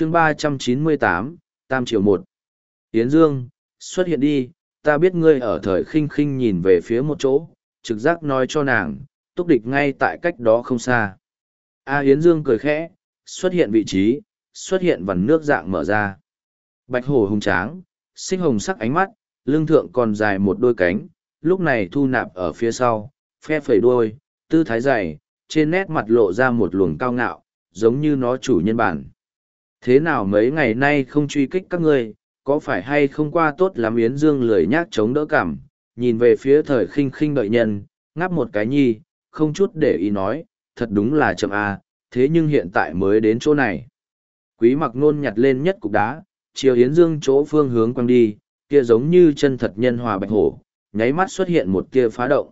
chương ba trăm chín mươi tám, tam triệu một. Yến dương, xuất hiện đi, ta biết ngươi ở thời khinh khinh nhìn về phía một chỗ, trực giác nói cho nàng, túc địch ngay tại cách đó không xa. A yến dương cười khẽ, xuất hiện vị trí, xuất hiện vằn nước dạng mở ra. Bạch hổ hùng tráng sinh hồng sắc ánh mắt, lưng thượng còn dài một đôi cánh, lúc này thu nạp ở phía sau, phe phẩy đuôi, tư thái dày, trên nét mặt lộ ra một luồng cao ngạo, giống như nó chủ nhân bản thế nào mấy ngày nay không truy kích các ngươi có phải hay không qua tốt lắm yến dương lười nhác chống đỡ cảm nhìn về phía thời khinh khinh đợi nhân ngáp một cái nhi không chút để ý nói thật đúng là chậm à, thế nhưng hiện tại mới đến chỗ này. Quý mặc nôn nhặt lên nhất cục đá chiều yến dương chỗ phương hướng quăng đi kia giống như chân thật nhân hòa bạch hổ nháy mắt xuất hiện một kia phá động.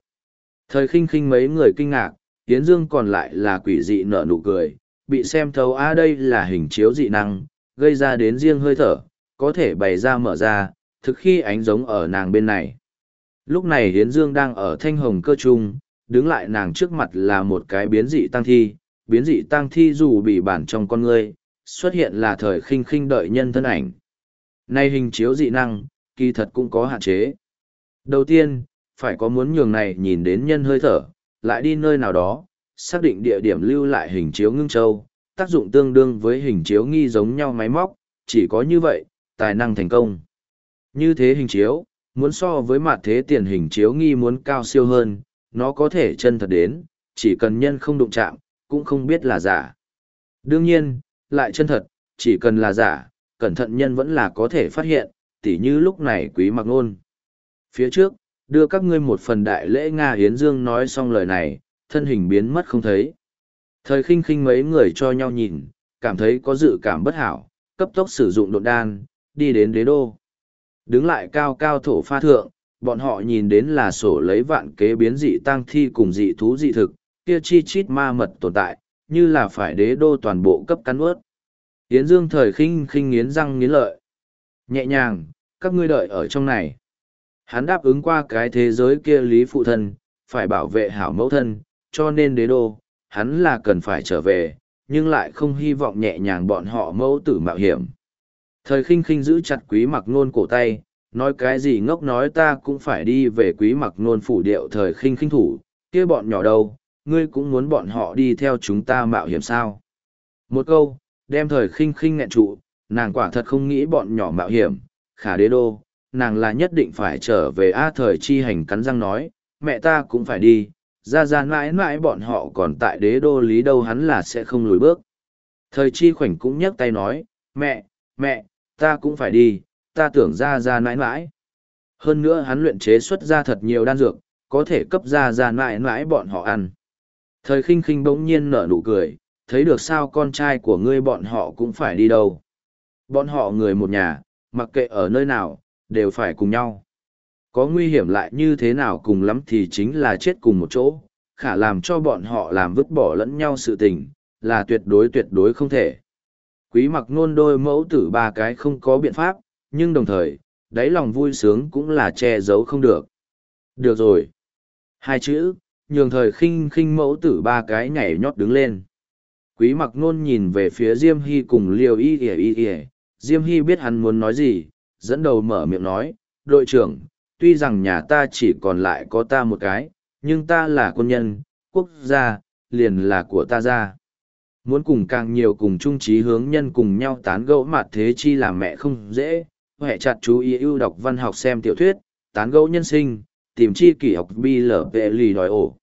Thời khinh khinh mấy người kinh ngạc yến dương còn lại là quỷ dị nở nụ cười bị xem thấu a đây là hình chiếu dị năng gây ra đến riêng hơi thở có thể bày ra mở ra, thực khi ánh giống ở nàng bên này. Lúc này Hiến Dương đang ở thanh hồng cơ trung, đứng lại nàng trước mặt là một cái biến dị tăng thi, biến dị tăng thi dù bị bản trong con ngươi, xuất hiện là thời khinh khinh đợi nhân thân ảnh. Nay hình chiếu dị năng, kỳ thật cũng có hạn chế. Đầu tiên, phải có muốn nhường này nhìn đến nhân hơi thở, lại đi nơi nào đó, xác định địa điểm lưu lại hình chiếu ngưng châu, tác dụng tương đương với hình chiếu nghi giống nhau máy móc, chỉ có như vậy, tài năng thành công. Như thế hình chiếu, muốn so với mặt thế tiền hình chiếu nghi muốn cao siêu hơn, nó có thể chân thật đến, chỉ cần nhân không đụng chạm, cũng không biết là giả. Đương nhiên, lại chân thật, chỉ cần là giả, cẩn thận nhân vẫn là có thể phát hiện, tỉ như lúc này quý mặc ngôn. Phía trước, đưa các ngươi một phần đại lễ Nga Hiến Dương nói xong lời này, thân hình biến mất không thấy. Thời khinh khinh mấy người cho nhau nhìn, cảm thấy có dự cảm bất hảo, cấp tốc sử dụng độn đan, đi đến đế đô. Đứng lại cao cao thổ pha thượng, bọn họ nhìn đến là sổ lấy vạn kế biến dị tăng thi cùng dị thú dị thực, kia chi chít ma mật tồn tại, như là phải đế đô toàn bộ cấp cắn ướt. Yến Dương thời khinh khinh nghiến răng nghiến lợi. Nhẹ nhàng, các ngươi đợi ở trong này. Hắn đáp ứng qua cái thế giới kia lý phụ thân, phải bảo vệ hảo mẫu thân, cho nên đế đô, hắn là cần phải trở về, nhưng lại không hy vọng nhẹ nhàng bọn họ mẫu tử mạo hiểm. Thời khinh khinh giữ chặt quý mặc nôn cổ tay, nói cái gì ngốc nói ta cũng phải đi về quý mặc nôn phủ điệu thời khinh khinh thủ, kia bọn nhỏ đâu, ngươi cũng muốn bọn họ đi theo chúng ta mạo hiểm sao. Một câu, đem thời khinh khinh nghẹn trụ, nàng quả thật không nghĩ bọn nhỏ mạo hiểm, khả đế đô, nàng là nhất định phải trở về A thời chi hành cắn răng nói, mẹ ta cũng phải đi, ra ra mãi mãi bọn họ còn tại đế đô lý đâu hắn là sẽ không lùi bước. Thời chi khoảnh cũng nhấc tay nói, mẹ, mẹ, ta cũng phải đi, ta tưởng ra ra mãi mãi. Hơn nữa hắn luyện chế xuất ra thật nhiều đan dược, có thể cấp ra ra mãi mãi bọn họ ăn. Thời khinh khinh bỗng nhiên nở nụ cười, thấy được sao con trai của ngươi bọn họ cũng phải đi đâu. Bọn họ người một nhà, mặc kệ ở nơi nào, đều phải cùng nhau. Có nguy hiểm lại như thế nào cùng lắm thì chính là chết cùng một chỗ, khả làm cho bọn họ làm vứt bỏ lẫn nhau sự tình, là tuyệt đối tuyệt đối không thể. Quý mặc nôn đôi mẫu tử ba cái không có biện pháp, nhưng đồng thời, đáy lòng vui sướng cũng là che giấu không được. Được rồi. Hai chữ, nhường thời khinh khinh mẫu tử ba cái nhảy nhót đứng lên. Quý mặc nôn nhìn về phía Diêm Hy cùng liều y y y y. Diêm Hy biết hắn muốn nói gì, dẫn đầu mở miệng nói, đội trưởng, tuy rằng nhà ta chỉ còn lại có ta một cái, nhưng ta là quân nhân, quốc gia, liền là của ta ra muốn cùng càng nhiều cùng chung trí hướng nhân cùng nhau tán gẫu mặt thế chi làm mẹ không dễ, hệ chặt chú ý ưu đọc văn học xem tiểu thuyết, tán gẫu nhân sinh, tìm chi kỷ học bi lở vệ lì đòi ổ.